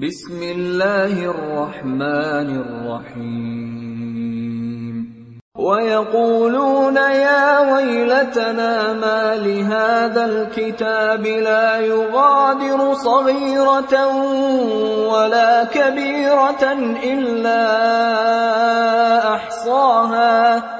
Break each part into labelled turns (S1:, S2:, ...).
S1: بسم الله الرحمن الرحيم. ويقولون يا ويلتنا ما لهذا الكتاب لا يغادر صغيرة ولا كبيرة إلا أحصاها.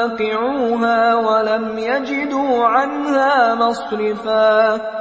S1: مواقعوها ولم يجدوا عنها مصرفا.